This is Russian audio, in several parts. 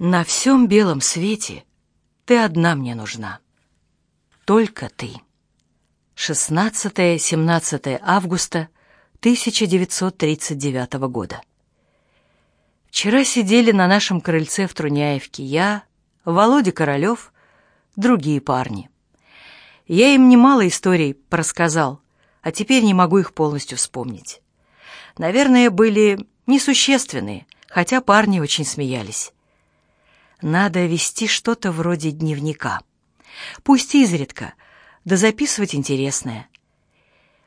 На всем белом свете ты одна мне нужна. Только ты. 16-17 августа 1939 года. Вчера сидели на нашем крыльце в Труняевке я, Володя Королёв, другие парни. Я им немало историй рассказал, а теперь не могу их полностью вспомнить. Наверное, были несущественные, хотя парни очень смеялись. Надо вести что-то вроде дневника. Пусть изредка, да записывать интересное.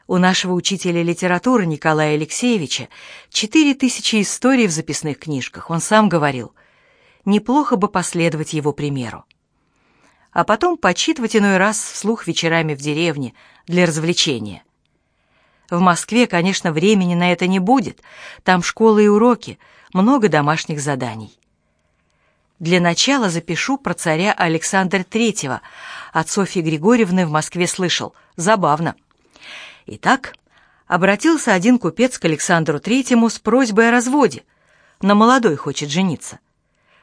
У нашего учителя литературы Николая Алексеевича четыре тысячи историй в записных книжках. Он сам говорил, неплохо бы последовать его примеру. А потом почитывать иной раз вслух вечерами в деревне для развлечения. В Москве, конечно, времени на это не будет. Там школы и уроки, много домашних заданий. Для начала запишу про царя Александра III. От Софьи Григорьевны в Москве слышал. Забавно. Итак, обратился один купец к Александру Третьему с просьбой о разводе. На молодой хочет жениться.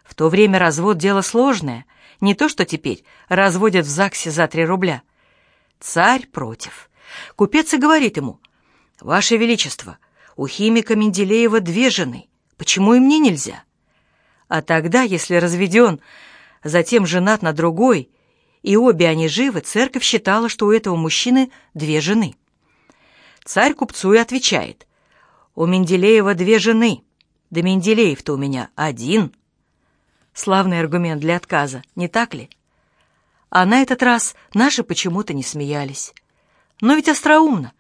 В то время развод — дело сложное. Не то, что теперь разводят в ЗАГСе за три рубля. Царь против. Купец и говорит ему, «Ваше Величество, у химика Менделеева две жены. Почему и мне нельзя?» А тогда, если разведен, затем женат на другой, и обе они живы, церковь считала, что у этого мужчины две жены. Царь купцу и отвечает, «У Менделеева две жены, да Менделеев-то у меня один». Славный аргумент для отказа, не так ли? А на этот раз наши почему-то не смеялись. Но ведь остроумно.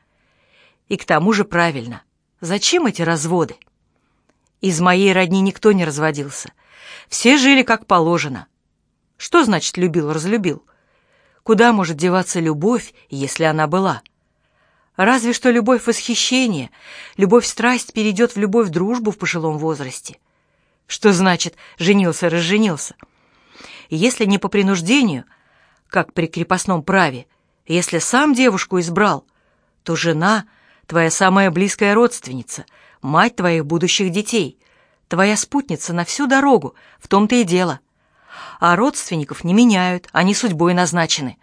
И к тому же правильно. Зачем эти разводы? Из моей родни никто не разводился. Все жили как положено. Что значит любил-разлюбил? Куда может деваться любовь, если она была? Разве что любовь восхищения, любовь-страсть перейдет в любовь-дружбу в пожилом возрасте. Что значит «женился-разженился»? Если не по принуждению, как при крепостном праве, если сам девушку избрал, то жена — твоя самая близкая родственница — мать твоих будущих детей, твоя спутница на всю дорогу, в том-то и дело. А родственников не меняют, они судьбой назначены.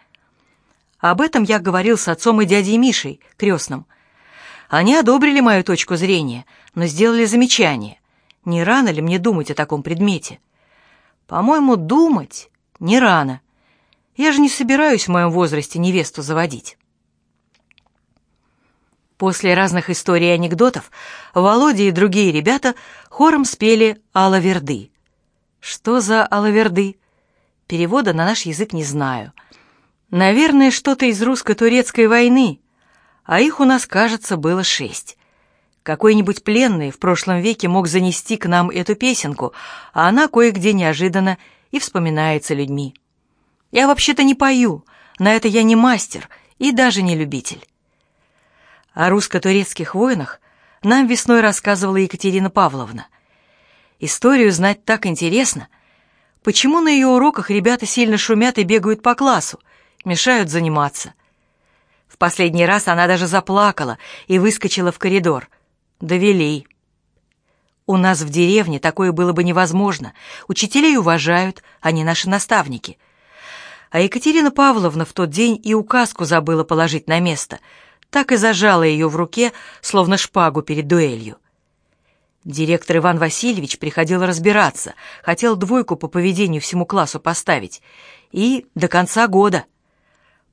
Об этом я говорил с отцом и дядей Мишей, крестным. Они одобрили мою точку зрения, но сделали замечание. Не рано ли мне думать о таком предмете? По-моему, думать не рано. Я же не собираюсь в моем возрасте невесту заводить. После разных историй и анекдотов Володя и другие ребята хором спели «Алаверды». Что за «Алаверды»? Перевода на наш язык не знаю. Наверное, что-то из русско-турецкой войны, а их у нас, кажется, было шесть. Какой-нибудь пленный в прошлом веке мог занести к нам эту песенку, а она кое-где неожиданно и вспоминается людьми. Я вообще-то не пою, на это я не мастер и даже не любитель. О русско-турецких войнах нам весной рассказывала Екатерина Павловна. Историю знать так интересно. Почему на ее уроках ребята сильно шумят и бегают по классу, мешают заниматься? В последний раз она даже заплакала и выскочила в коридор. Довели. У нас в деревне такое было бы невозможно. Учителей уважают, они наши наставники. А Екатерина Павловна в тот день и указку забыла положить на место — так и зажала ее в руке, словно шпагу перед дуэлью. Директор Иван Васильевич приходил разбираться, хотел двойку по поведению всему классу поставить. И до конца года.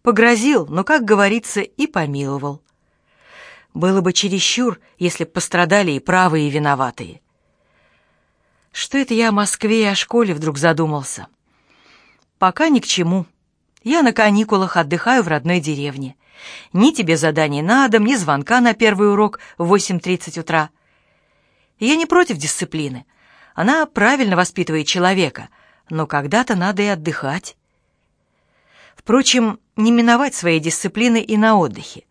Погрозил, но, как говорится, и помиловал. Было бы чересчур, если б пострадали и правые, и виноватые. Что это я о Москве и о школе вдруг задумался? Пока ни к чему. Я на каникулах отдыхаю в родной деревне. Ни тебе заданий на дом, ни звонка на первый урок в 8.30 утра. Я не против дисциплины. Она правильно воспитывает человека, но когда-то надо и отдыхать. Впрочем, не миновать своей дисциплины и на отдыхе.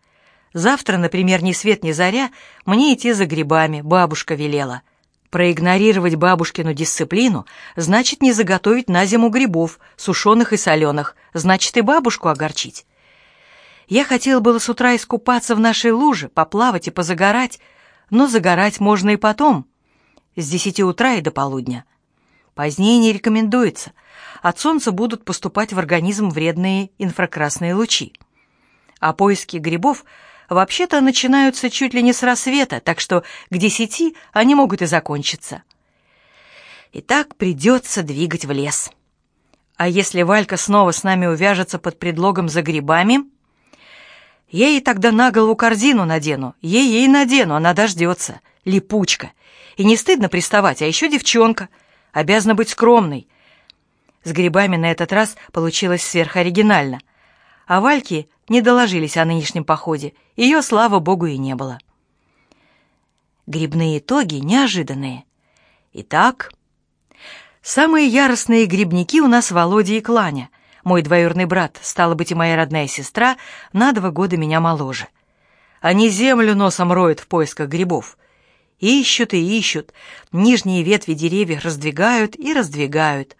Завтра, например, ни свет ни заря, мне идти за грибами, бабушка велела. Проигнорировать бабушкину дисциплину значит не заготовить на зиму грибов, сушеных и соленых, значит и бабушку огорчить. Я хотел было с утра искупаться в нашей луже, поплавать и позагорать, но загорать можно и потом, с десяти утра и до полудня. Позднее не рекомендуется. От солнца будут поступать в организм вредные инфракрасные лучи. А поиски грибов вообще-то начинаются чуть ли не с рассвета, так что к десяти они могут и закончиться. Итак, придется двигать в лес. А если Валька снова с нами увяжется под предлогом за грибами, я ей тогда на голову корзину надену, ей-ей надену, она дождется. Липучка. И не стыдно приставать, а еще девчонка. Обязана быть скромной. С грибами на этот раз получилось сверхоригинально. А Вальки не доложились о нынешнем походе. Ее, слава богу, и не было. Грибные итоги неожиданные. Итак, самые яростные грибники у нас Володя и Кланя — мой двоюродный брат, стала быть, и моя родная сестра, на два года меня моложе. Они землю носом роют в поисках грибов. Ищут и ищут, нижние ветви деревьев раздвигают и раздвигают.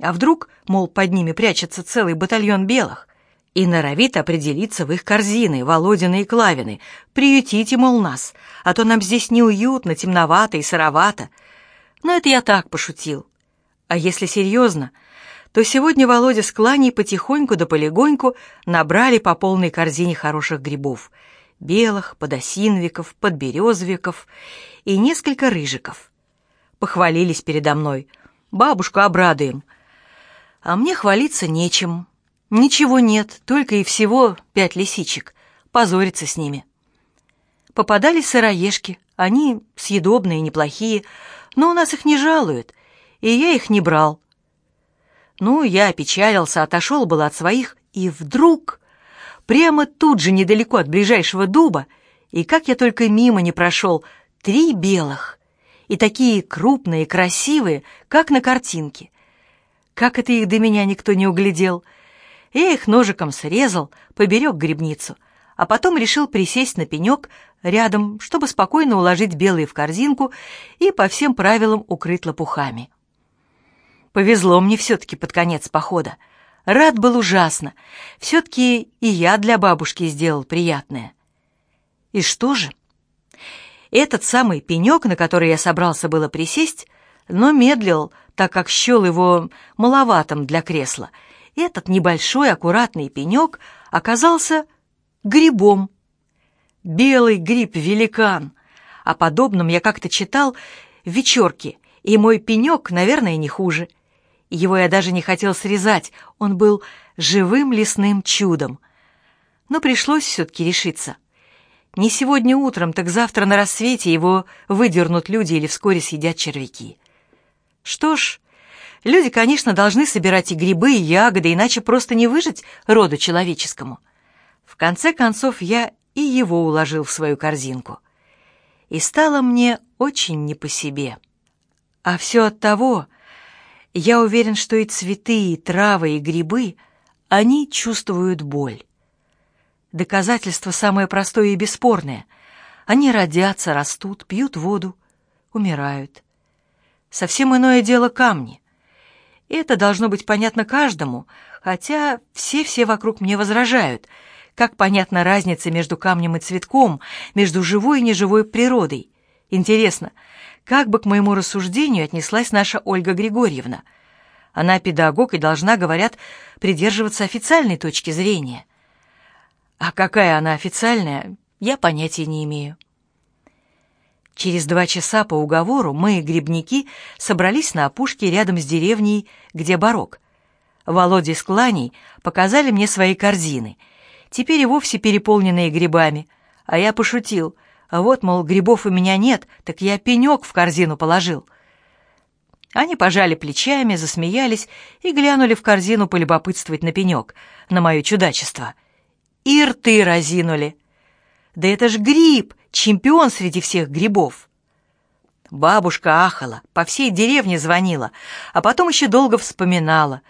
А вдруг, мол, под ними прячется целый батальон белых, и норовит определиться в их корзины, Володины и Клавины, приютите, мол, нас, а то нам здесь неуютно, темновато и сыровато. Но это я так пошутил. А если серьезно, то сегодня Володя с Кланей потихоньку да полегоньку набрали по полной корзине хороших грибов. Белых, подосиновиков, подберезовиков и несколько рыжиков. Похвалились передо мной. Бабушку обрадуем. А мне хвалиться нечем. Ничего нет, только и всего пять лисичек. Позориться с ними. Попадались сыроежки. Они съедобные, неплохие, но у нас их не жалуют, и я их не брал. Ну, я опечалился, отошел было от своих, и вдруг, прямо тут же, недалеко от ближайшего дуба, и как я только мимо не прошел, три белых, и такие крупные, красивые, как на картинке. Как это их до меня никто не углядел. Я их ножиком срезал, поберег грибницу, а потом решил присесть на пенек рядом, чтобы спокойно уложить белые в корзинку и по всем правилам укрыть лопухами. Повезло мне все-таки под конец похода. Рад был ужасно. Все-таки и я для бабушки сделал приятное. И что же? Этот самый пенек, на который я собрался было присесть, но медлил, так как счел его маловатым для кресла. Этот небольшой аккуратный пенек оказался грибом. Белый гриб-великан. О подобном я как-то читал в вечерке, и мой пенек, наверное, не хуже. Его я даже не хотел срезать, он был живым лесным чудом. Но пришлось все-таки решиться. Не сегодня утром, так завтра на рассвете его выдернут люди или вскоре съедят червяки. Что ж, люди, конечно, должны собирать и грибы, и ягоды, иначе просто не выжить роду человеческому. В конце концов, я и его уложил в свою корзинку. И стало мне очень не по себе. А все от того, я уверен, что и цветы, и травы, и грибы, они чувствуют боль. Доказательство самое простое и бесспорное. Они родятся, растут, пьют воду, умирают. Совсем иное дело камни. Это должно быть понятно каждому, хотя все-все вокруг мне возражают. Как понятна разница между камнем и цветком, между живой и неживой природой? Интересно, как бы к моему рассуждению отнеслась наша Ольга Григорьевна. Она педагог и должна, говорят, придерживаться официальной точки зрения. А какая она официальная, я понятия не имею. Через два часа по уговору мы, грибники, собрались на опушке рядом с деревней, где барок. Володя с Кланей показали мне свои корзины, теперь и вовсе переполненные грибами, а я пошутил — вот, мол, грибов у меня нет, так я пенек в корзину положил. Они пожали плечами, засмеялись и глянули в корзину полюбопытствовать на пенек, на мое чудачество. И рты разинули. Да это ж гриб, чемпион среди всех грибов. Бабушка ахала, по всей деревне звонила, а потом еще долго вспоминала.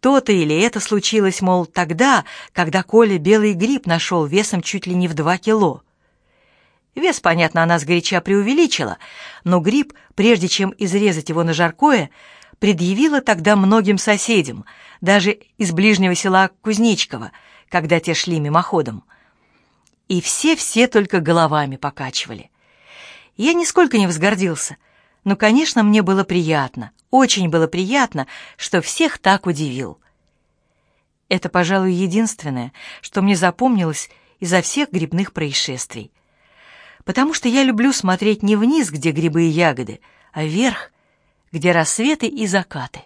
То-то или это случилось, мол, тогда, когда Коля белый гриб нашел весом чуть ли не в два кило. Вес, понятно, она сгоряча преувеличила, но гриб, прежде чем изрезать его на жаркое, предъявила тогда многим соседям, даже из ближнего села Кузнечково, когда те шли мимоходом. И все-все только головами покачивали. Я нисколько не возгордился. Но, конечно, мне было приятно, очень было приятно, что всех так удивил. Это, пожалуй, единственное, что мне запомнилось изо всех грибных происшествий. Потому что я люблю смотреть не вниз, где грибы и ягоды, а вверх, где рассветы и закаты.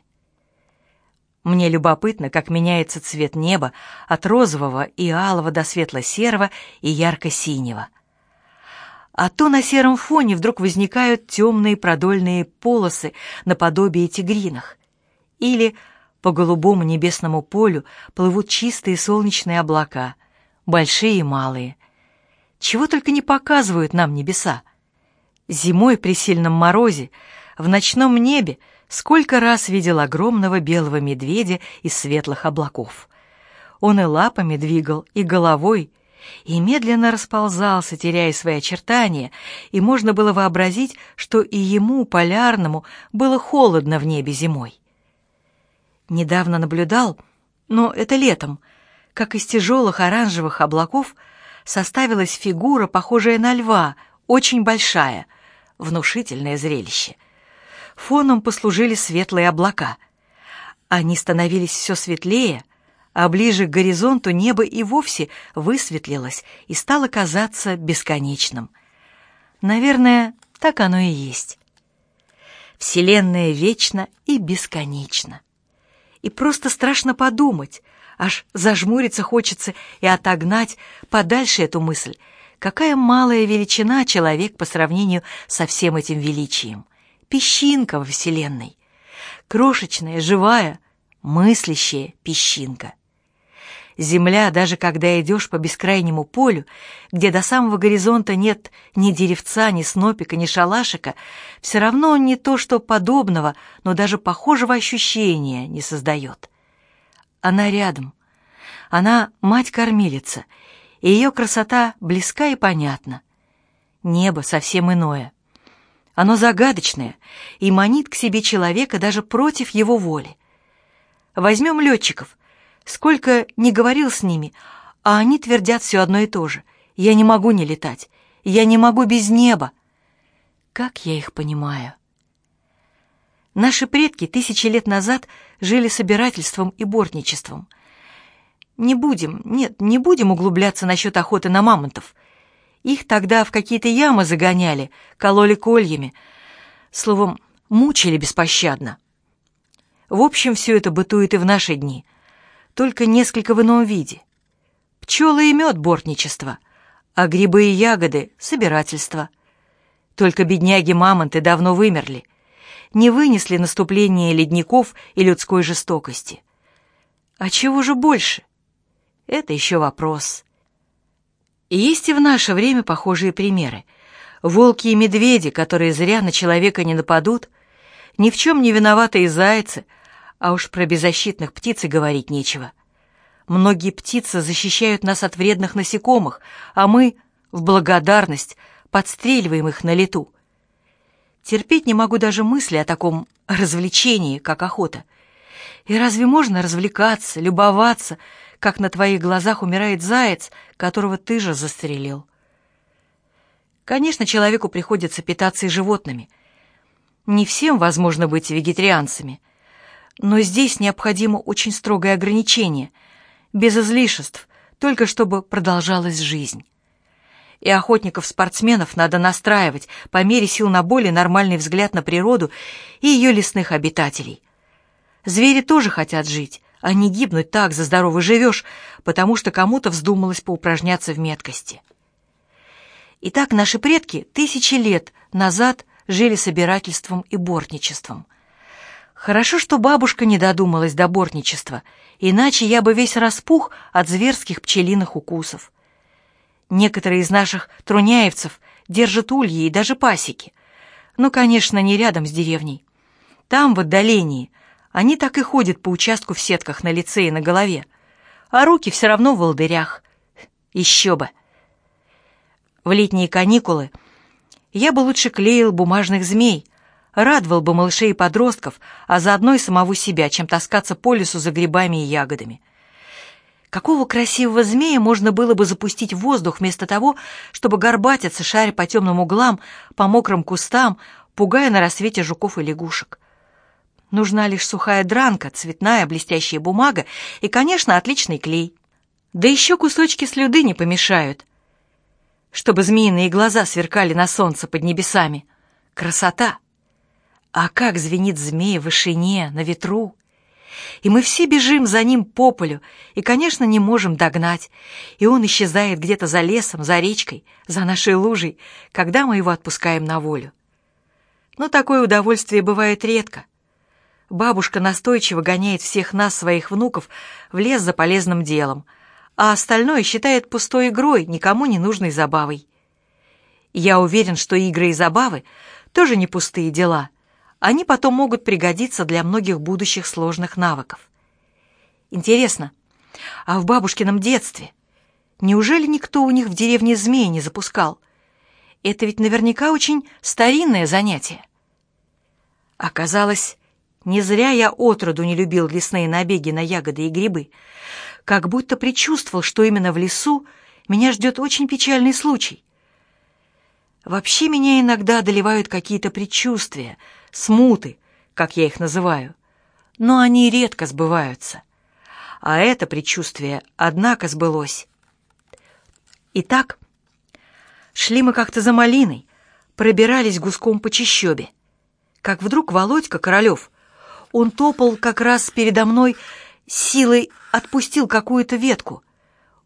Мне любопытно, как меняется цвет неба от розового и алого до светло-серого и ярко-синего. А то на сером фоне вдруг возникают темные продольные полосы наподобие тигриных. Или по голубому небесному полю плывут чистые солнечные облака, большие и малые. Чего только не показывают нам небеса. Зимой при сильном морозе в ночном небе сколько раз видел огромного белого медведя из светлых облаков. Он и лапами двигал, и головой, и медленно расползался, теряя свои очертания, и можно было вообразить, что и ему, полярному, было холодно в небе зимой. Недавно наблюдал, но это летом, как из тяжелых оранжевых облаков составилась фигура, похожая на льва, очень большая, внушительное зрелище. Фоном послужили светлые облака. Они становились все светлее, а ближе к горизонту небо и вовсе высветлилось и стало казаться бесконечным. Наверное, так оно и есть. Вселенная вечна и бесконечна и просто страшно подумать, аж зажмуриться хочется и отогнать подальше эту мысль. Какая малая величина человек по сравнению со всем этим величием. Песчинка во Вселенной. Крошечная, живая, мыслящая песчинка. Земля, даже когда идешь по бескрайнему полю, где до самого горизонта нет ни деревца, ни снопика, ни шалашика, все равно не то, что подобного, но даже похожего ощущения не создает. Она рядом. Она мать-кормилица, и ее красота близка и понятна. Небо совсем иное. Оно загадочное и манит к себе человека даже против его воли. Возьмем летчиков — Сколько не говорил с ними, а они твердят все одно и то же. Я не могу не летать. Я не могу без неба. Как я их понимаю? Наши предки тысячи лет назад жили собирательством и бортничеством. Не будем, нет, не будем углубляться насчет охоты на мамонтов. Их тогда в какие-то ямы загоняли, кололи кольями. Словом, мучили беспощадно. В общем, все это бытует и в наши дни — только несколько в ином виде. Пчелы и мед — бортничество, а грибы и ягоды — собирательство. Только бедняги-мамонты давно вымерли, не вынесли наступления ледников и людской жестокости. А чего же больше? Это еще вопрос. И есть и в наше время похожие примеры. Волки и медведи, которые зря на человека не нападут, ни в чем не виноватые зайцы — а уж про беззащитных птиц и говорить нечего. Многие птицы защищают нас от вредных насекомых, а мы, в благодарность, подстреливаем их на лету. Терпеть не могу даже мысли о таком развлечении, как охота. И разве можно развлекаться, любоваться, как на твоих глазах умирает заяц, которого ты же застрелил? Конечно, человеку приходится питаться и животными. Не всем возможно быть вегетарианцами — но здесь необходимо очень строгое ограничение, без излишеств, только чтобы продолжалась жизнь. И охотников-спортсменов надо настраивать по мере сил на более нормальный взгляд на природу и ее лесных обитателей. Звери тоже хотят жить, а не гибнуть так за здорово живешь, потому что кому-то вздумалось поупражняться в меткости. Итак, наши предки тысячи лет назад жили собирательством и бортничеством. Хорошо, что бабушка не додумалась до бортничества, иначе я бы весь распух от зверских пчелиных укусов. Некоторые из наших труняевцев держат ульи и даже пасеки. Ну, конечно, не рядом с деревней. Там, в отдалении, они так и ходят по участку в сетках на лице и на голове, а руки все равно в волдырях. Еще бы! В летние каникулы я бы лучше клеил бумажных змей, радовал бы малышей и подростков, а заодно и самого себя, чем таскаться по лесу за грибами и ягодами. Какого красивого змея можно было бы запустить в воздух вместо того, чтобы горбатиться, шаря по темным углам, по мокрым кустам, пугая на рассвете жуков и лягушек. Нужна лишь сухая дранка, цветная блестящая бумага и, конечно, отличный клей. Да еще кусочки слюды не помешают, чтобы змеиные глаза сверкали на солнце под небесами. Красота! А как звенит змея в вышине, на ветру! И мы все бежим за ним по полю, и, конечно, не можем догнать. И он исчезает где-то за лесом, за речкой, за нашей лужей, когда мы его отпускаем на волю. Но такое удовольствие бывает редко. Бабушка настойчиво гоняет всех нас, своих внуков, в лес за полезным делом, а остальное считает пустой игрой, никому не нужной забавой. Я уверен, что игры и забавы тоже не пустые дела. Они потом могут пригодиться для многих будущих сложных навыков. Интересно, а в бабушкином детстве неужели никто у них в деревне змеи не запускал? Это ведь наверняка очень старинное занятие. Оказалось, не зря я отроду не любил лесные набеги на ягоды и грибы. Как будто предчувствовал, что именно в лесу меня ждет очень печальный случай. Вообще меня иногда одолевают какие-то предчувствия, смуты, как я их называю. Но они редко сбываются. А это предчувствие, однако, сбылось. Итак, шли мы как-то за малиной, пробирались гуском по чащобе. Как вдруг Володька Королев он топал как раз передо мной, силой отпустил какую-то ветку.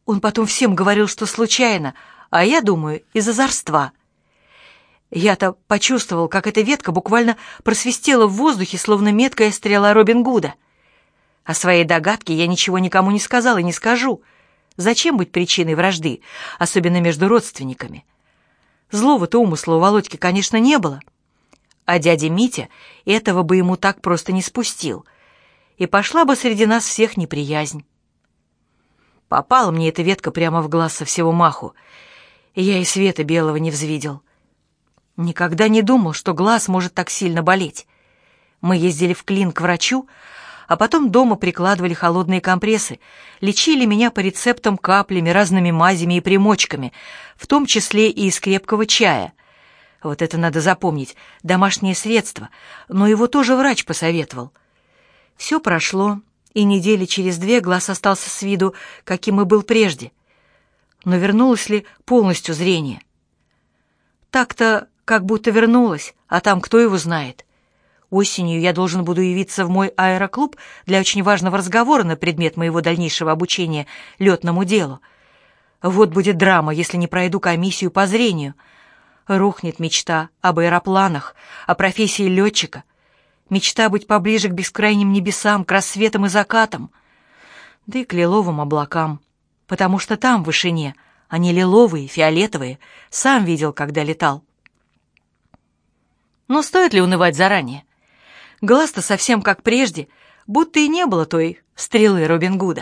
Он потом всем говорил, что случайно, а я думаю, из озорства. Я-то почувствовал, как эта ветка буквально просвистела в воздухе, словно меткая стрела Робин Гуда. О своей догадке я ничего никому не сказал и не скажу. Зачем быть причиной вражды, особенно между родственниками? Злого-то умысла у Володьки, конечно, не было — а дядя Митя этого бы ему так просто не спустил, и пошла бы среди нас всех неприязнь. Попала мне эта ветка прямо в глаз со всего маху, и я и света белого не взвидел. Никогда не думал, что глаз может так сильно болеть. Мы ездили в клин к врачу, а потом дома прикладывали холодные компрессы, лечили меня по рецептам каплями, разными мазями и примочками, в том числе и из крепкого чая — вот это надо запомнить. Домашнее средство. Но его тоже врач посоветовал. Все прошло, и недели через две глаз остался с виду, каким и был прежде. Но вернулось ли полностью зрение? Так-то как будто вернулось, а там кто его знает. Осенью я должен буду явиться в мой аэроклуб для очень важного разговора на предмет моего дальнейшего обучения летному делу. Вот будет драма, если не пройду комиссию по зрению — Рухнет мечта об аэропланах, о профессии летчика. Мечта быть поближе к бескрайним небесам, к рассветам и закатам. Да и к лиловым облакам. Потому что там, в вышине, они лиловые, фиолетовые. Сам видел, когда летал. Но стоит ли унывать заранее? Глаз-то совсем как прежде, будто и не было той стрелы Робин Гуда.